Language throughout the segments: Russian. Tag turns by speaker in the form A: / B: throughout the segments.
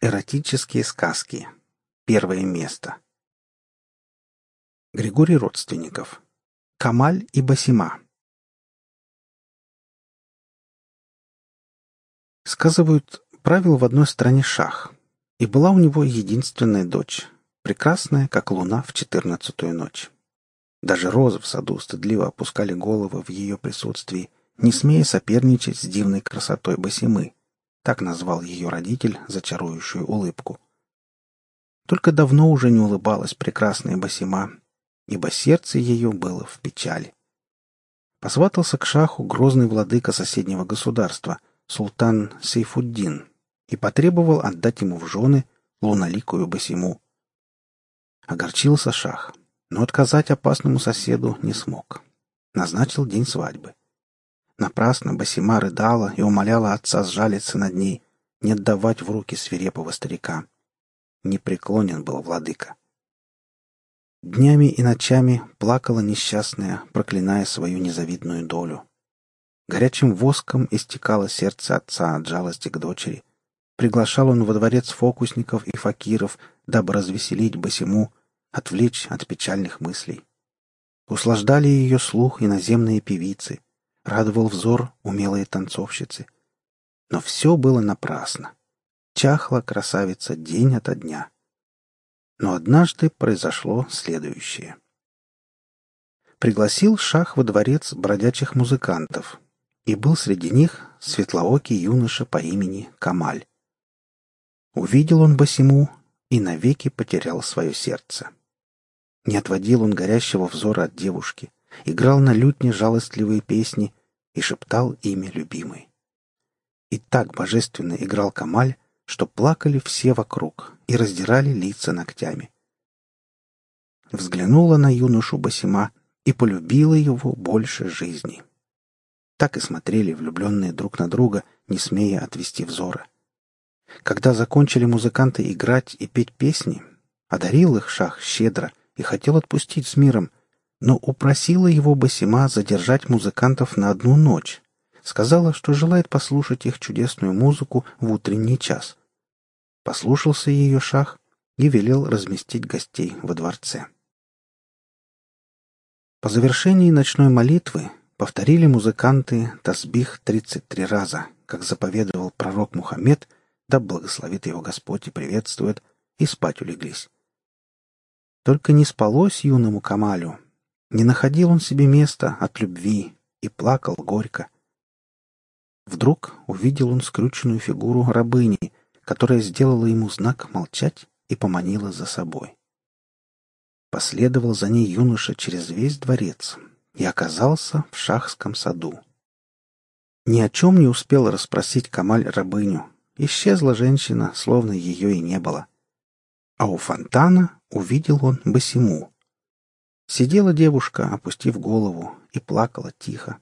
A: Эротические сказки. Первое место. Григорий Родственников. Камаль и Басима. Сказывают, правил в одной стране шах, и была у него единственная дочь, прекрасная, как луна в четырнадцатую ночь. Даже розы в саду стыдливо опускали головы в ее присутствии, не смея соперничать с дивной красотой Басимы — так назвал ее родитель зачарующую улыбку. Только давно уже не улыбалась прекрасная Басима, ибо сердце ее было в печали. Посватался к шаху грозный владыка соседнего государства, султан Сейфуддин, и потребовал отдать ему в жены луноликую Басиму. Огорчился шах, но отказать опасному соседу не смог. Назначил день свадьбы. Напрасно Басима рыдала и умоляла отца сжалиться над ней, не отдавать в руки свирепого старика. Непреклонен был владыка. Днями и ночами плакала несчастная, проклиная свою незавидную долю. Горячим воском истекало сердце отца от жалости к дочери. Приглашал он во дворец фокусников и факиров, дабы развеселить Басиму, отвлечь от печальных мыслей. Услаждали ее слух иноземные певицы — радовал взор умелые танцовщицы. Но все было напрасно. Чахла красавица день ото дня. Но однажды произошло следующее. Пригласил шах во дворец бродячих музыкантов, и был среди них светлоокий юноша по имени Камаль. Увидел он Басиму и навеки потерял свое сердце. Не отводил он горящего взора от девушки, играл на лютне жалостливые песни и шептал имя любимой. И так божественно играл Камаль, что плакали все вокруг и раздирали лица ногтями. Взглянула на юношу Басима и полюбила его больше жизни. Так и смотрели влюбленные друг на друга, не смея отвести взора. Когда закончили музыканты играть и петь песни, одарил их шах щедро и хотел отпустить с миром, но упросила его Басима задержать музыкантов на одну ночь. Сказала, что желает послушать их чудесную музыку в утренний час. Послушался ее шах и велел разместить гостей во дворце. По завершении ночной молитвы повторили музыканты тасбих 33 раза, как заповедовал пророк Мухаммед, да благословит его Господь и приветствует, и спать улеглись. Только не спалось юному Камалю, не находил он себе места от любви и плакал горько. Вдруг увидел он скрюченную фигуру рабыни, которая сделала ему знак молчать и поманила за собой. Последовал за ней юноша через весь дворец и оказался в шахском саду. Ни о чем не успел расспросить Камаль рабыню. Исчезла женщина, словно ее и не было. А у фонтана увидел он Басиму, Сидела девушка, опустив голову, и плакала тихо.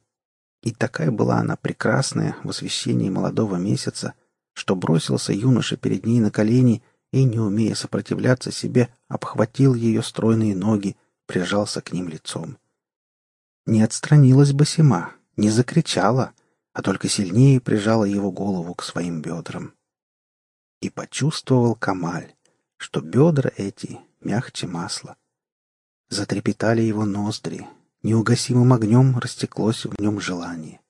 A: И такая была она прекрасная в освещении молодого месяца, что бросился юноша перед ней на колени и, не умея сопротивляться себе, обхватил ее стройные ноги, прижался к ним лицом. Не отстранилась Басима, не закричала, а только сильнее прижала его голову к своим бедрам. И почувствовал Камаль, что бедра эти мягче масла — Затрепетали его ноздри, неугасимым огнем растеклось в нем желание.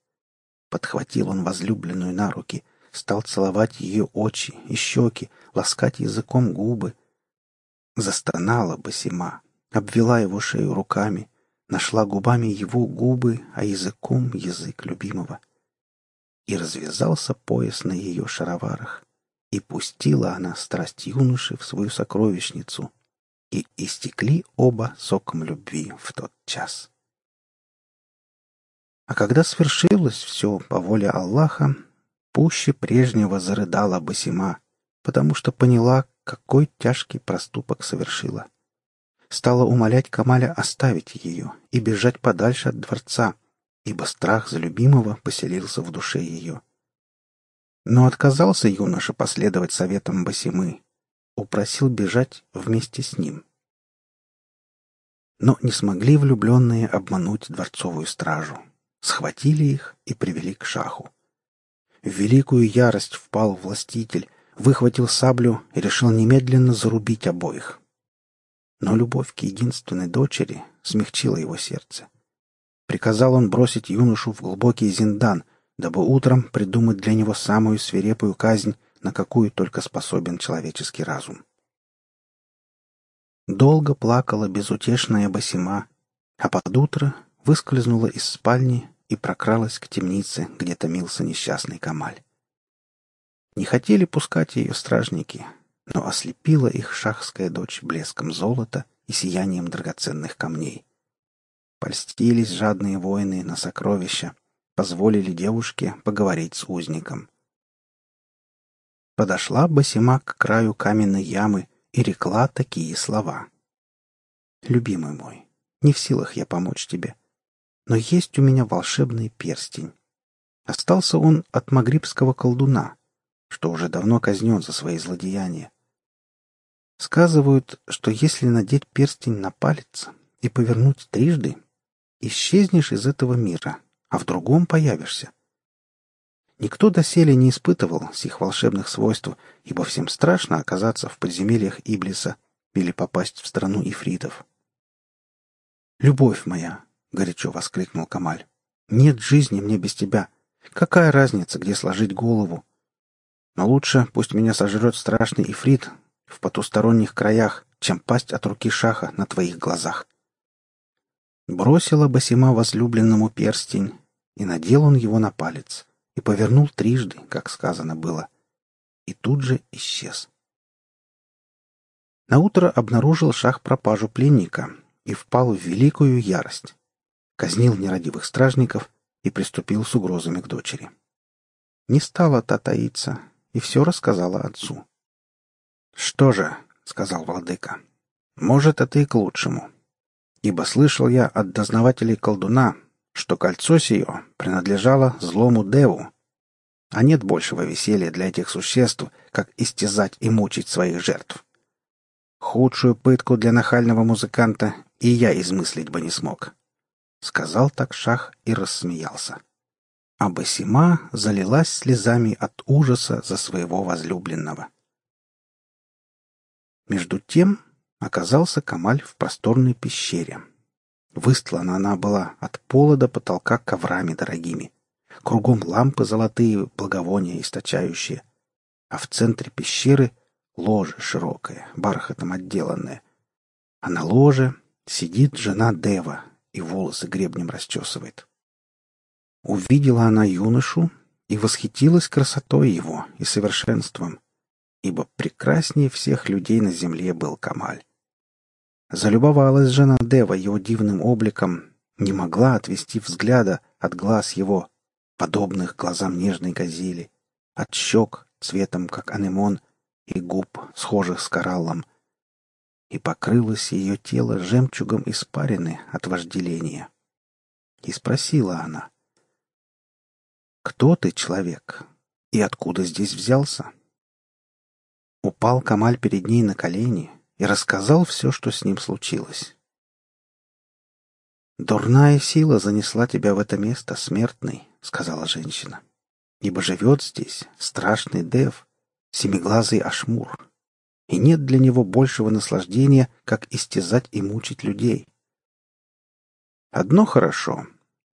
A: Подхватил он возлюбленную на руки, стал целовать ее очи и щеки, ласкать языком губы. Застонала Басима, обвела его шею руками, нашла губами его губы, а языком язык любимого. И развязался пояс на ее шароварах, и пустила она страсть юноши в свою сокровищницу, и истекли оба соком любви в тот час. А когда свершилось все по воле Аллаха, пуще прежнего зарыдала Басима, потому что поняла, какой тяжкий проступок совершила. Стала умолять Камаля оставить ее и бежать подальше от дворца, ибо страх за любимого поселился в душе ее. Но отказался юноша последовать советам Басимы, упросил бежать вместе с ним. Но не смогли влюбленные обмануть дворцовую стражу. Схватили их и привели к шаху. В великую ярость впал властитель, выхватил саблю и решил немедленно зарубить обоих. Но любовь к единственной дочери смягчила его сердце. Приказал он бросить юношу в глубокий зиндан, дабы утром придумать для него самую свирепую казнь, на какую только способен человеческий разум. Долго плакала безутешная Басима, а под утро выскользнула из спальни и прокралась к темнице, где томился несчастный Камаль. Не хотели пускать ее стражники, но ослепила их шахская дочь блеском золота и сиянием драгоценных камней. Польстились жадные воины на сокровища, позволили девушке поговорить с узником. Подошла Басима к краю каменной ямы и рекла такие слова. «Любимый мой, не в силах я помочь тебе, но есть у меня волшебный перстень. Остался он от магрибского колдуна, что уже давно казнен за свои злодеяния. Сказывают, что если надеть перстень на палец и повернуть трижды, исчезнешь из этого мира, а в другом появишься. Никто доселе не испытывал сих волшебных свойств, ибо всем страшно оказаться в подземельях Иблиса или попасть в страну ифритов. «Любовь моя!» — горячо воскликнул Камаль. «Нет жизни мне без тебя. Какая разница, где сложить голову? Но лучше пусть меня сожрет страшный ифрит в потусторонних краях, чем пасть от руки шаха на твоих глазах». Бросила Басима возлюбленному перстень, и надел он его на палец, и повернул трижды, как сказано было, и тут же исчез. Наутро обнаружил шах пропажу пленника и впал в великую ярость. Казнил нерадивых стражников и приступил с угрозами к дочери. Не стала та таиться и все рассказала отцу. «Что же?» — сказал владыка. «Может, это и к лучшему ибо слышал я от дознавателей колдуна, что кольцо сие принадлежало злому деву, а нет большего веселья для этих существ, как истязать и мучить своих жертв. Худшую пытку для нахального музыканта и я измыслить бы не смог. Сказал так Шах и рассмеялся. А Басима залилась слезами от ужаса за своего возлюбленного. Между тем оказался Камаль в просторной пещере. Выстлана она была от пола до потолка коврами дорогими. Кругом лампы золотые, благовония источающие. А в центре пещеры ложе широкое, бархатом отделанное. А на ложе сидит жена Дева и волосы гребнем расчесывает. Увидела она юношу и восхитилась красотой его и совершенством, ибо прекраснее всех людей на земле был Камаль. Залюбовалась жена Дева его дивным обликом, не могла отвести взгляда от глаз его, подобных глазам нежной газели, от щек цветом, как анемон, и губ, схожих с кораллом, и покрылось ее тело жемчугом испарины от вожделения. И спросила она, «Кто ты, человек, и откуда здесь взялся?» Упал Камаль перед ней на колени и рассказал все, что с ним случилось. «Дурная сила занесла тебя в это место, смертный», — сказала женщина. «Ибо живет здесь страшный Дев, семиглазый Ашмур, и нет для него большего наслаждения, как истязать и мучить людей. Одно хорошо.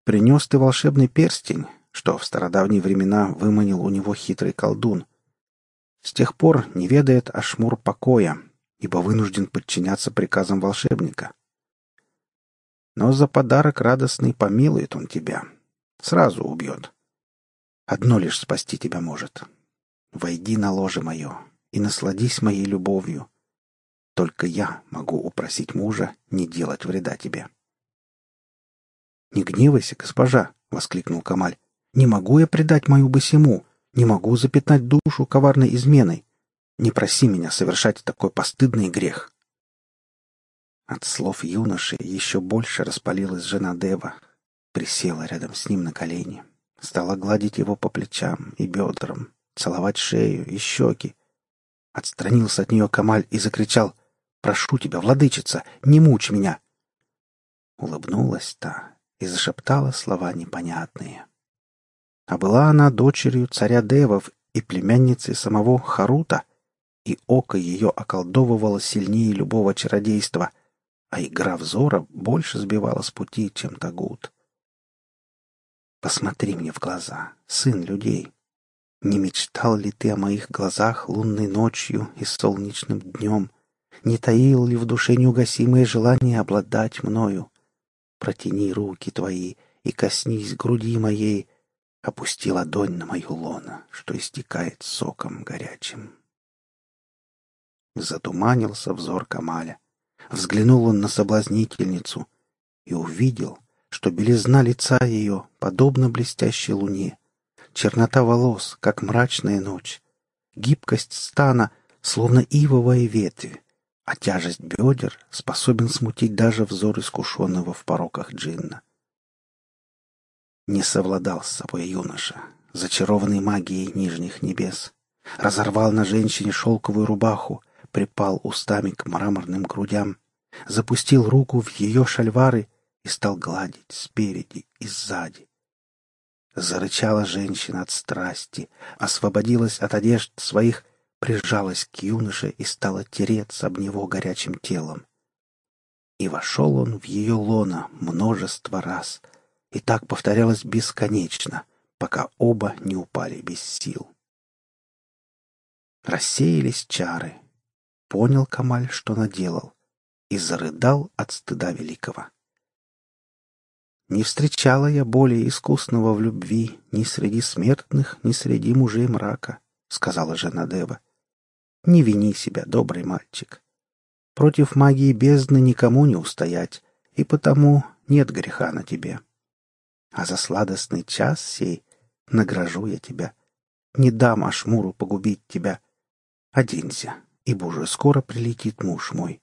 A: Принес ты волшебный перстень, что в стародавние времена выманил у него хитрый колдун. С тех пор не ведает Ашмур покоя, ибо вынужден подчиняться приказам волшебника. Но за подарок радостный помилует он тебя. Сразу убьет. Одно лишь спасти тебя может. Войди на ложе мое и насладись моей любовью. Только я могу упросить мужа не делать вреда тебе. «Не гневайся, госпожа!» — воскликнул Камаль. «Не могу я предать мою босему, не могу запятнать душу коварной изменой. Не проси меня совершать такой постыдный грех. От слов юноши еще больше распалилась жена Дева. Присела рядом с ним на колени. Стала гладить его по плечам и бедрам, целовать шею и щеки. Отстранился от нее Камаль и закричал «Прошу тебя, владычица, не мучь меня!» Улыбнулась та и зашептала слова непонятные. А была она дочерью царя Девов и племянницей самого Харута, и око ее околдовывало сильнее любого чародейства, а игра взора больше сбивала с пути, чем Тагут. Посмотри мне в глаза, сын людей. Не мечтал ли ты о моих глазах лунной ночью и солнечным днем? Не таил ли в душе неугасимое желание обладать мною? Протяни руки твои и коснись груди моей, опусти ладонь на мою лоно, что истекает соком горячим. Затуманился взор Камаля. Взглянул он на соблазнительницу и увидел, что белизна лица ее подобна блестящей луне, чернота волос, как мрачная ночь, гибкость стана, словно ивовая ветвь, а тяжесть бедер способен смутить даже взор искушенного в пороках джинна. Не совладал с собой юноша, зачарованный магией нижних небес, разорвал на женщине шелковую рубаху, припал устами к мраморным грудям, запустил руку в ее шальвары и стал гладить спереди и сзади. Зарычала женщина от страсти, освободилась от одежд своих, прижалась к юноше и стала тереться об него горячим телом. И вошел он в ее лоно множество раз, и так повторялось бесконечно, пока оба не упали без сил. Рассеялись чары. Понял Камаль, что наделал, и зарыдал от стыда великого. Не встречала я более искусного в любви ни среди смертных, ни среди мужей мрака, — сказала жена Дева. Не вини себя, добрый мальчик. Против магии бездны никому не устоять, и потому нет греха на тебе. А за сладостный час сей награжу я тебя. Не дам Ашмуру погубить тебя. Оденься, ибо уже скоро прилетит муж мой.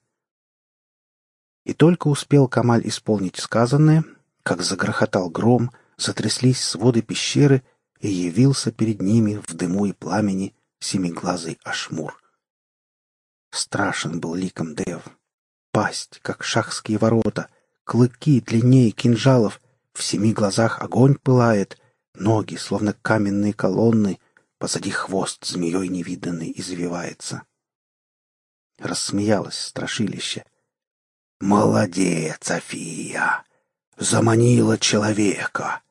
A: И только успел Камаль исполнить сказанное — как загрохотал гром, затряслись своды пещеры, и явился перед ними в дыму и пламени семиглазый Ашмур. Страшен был ликом Дев. Пасть, как шахские ворота, клыки длиннее кинжалов, в семи глазах огонь пылает, ноги, словно каменные колонны, позади хвост змеей невиданный извивается. Рассмеялось страшилище. «Молодец, Афия! заманила человека.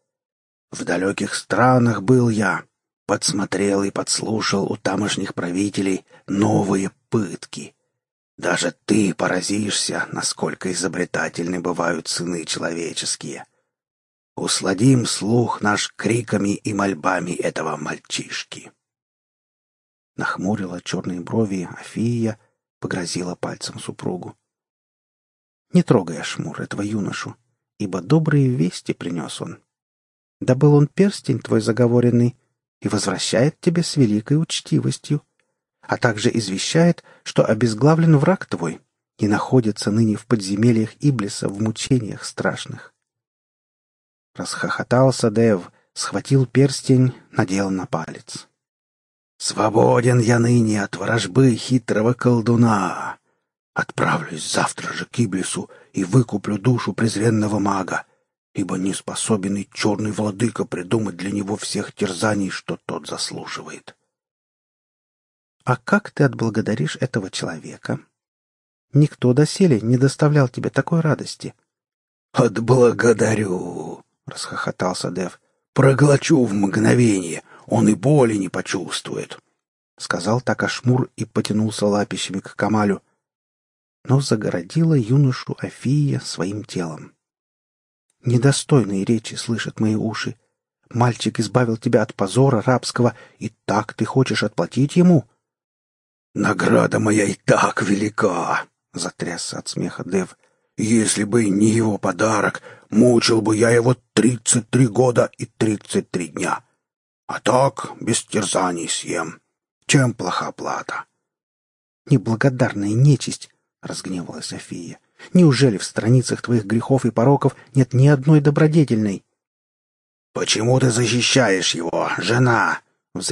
A: В далеких странах был я, подсмотрел и подслушал у тамошних правителей новые пытки. Даже ты поразишься, насколько изобретательны бывают сыны человеческие. Усладим слух наш криками и мольбами этого мальчишки. Нахмурила черные брови Афия, погрозила пальцем супругу. Не трогай, Ашмур, этого юношу ибо добрые вести принес он. Да был он перстень твой заговоренный и возвращает тебе с великой учтивостью, а также извещает, что обезглавлен враг твой и находится ныне в подземельях Иблиса в мучениях страшных. Расхохотался Дев, схватил перстень, надел на палец. «Свободен я ныне от ворожбы хитрого колдуна. Отправлюсь завтра же к Иблису и выкуплю душу презренного мага, ибо не способен и черный владыка придумать для него всех терзаний, что тот заслуживает. А как ты отблагодаришь этого человека? Никто доселе не доставлял тебе такой радости. Отблагодарю, расхохотался Дев. Проглочу в мгновение, он и боли не почувствует. Сказал так Ашмур и потянулся лапищами к Камалю, но загородила юношу Афия своим телом. Недостойные речи слышат мои уши. Мальчик избавил тебя от позора рабского, и так ты хочешь отплатить ему? Награда моя и так велика, затрясся от смеха Дев. Если бы не его подарок, мучил бы я его тридцать три года и тридцать три дня. А так без терзаний съем. Чем плоха плата? Неблагодарная нечисть — разгневалась София. «Неужели в страницах твоих грехов и пороков нет ни одной добродетельной?» «Почему ты защищаешь его, жена?»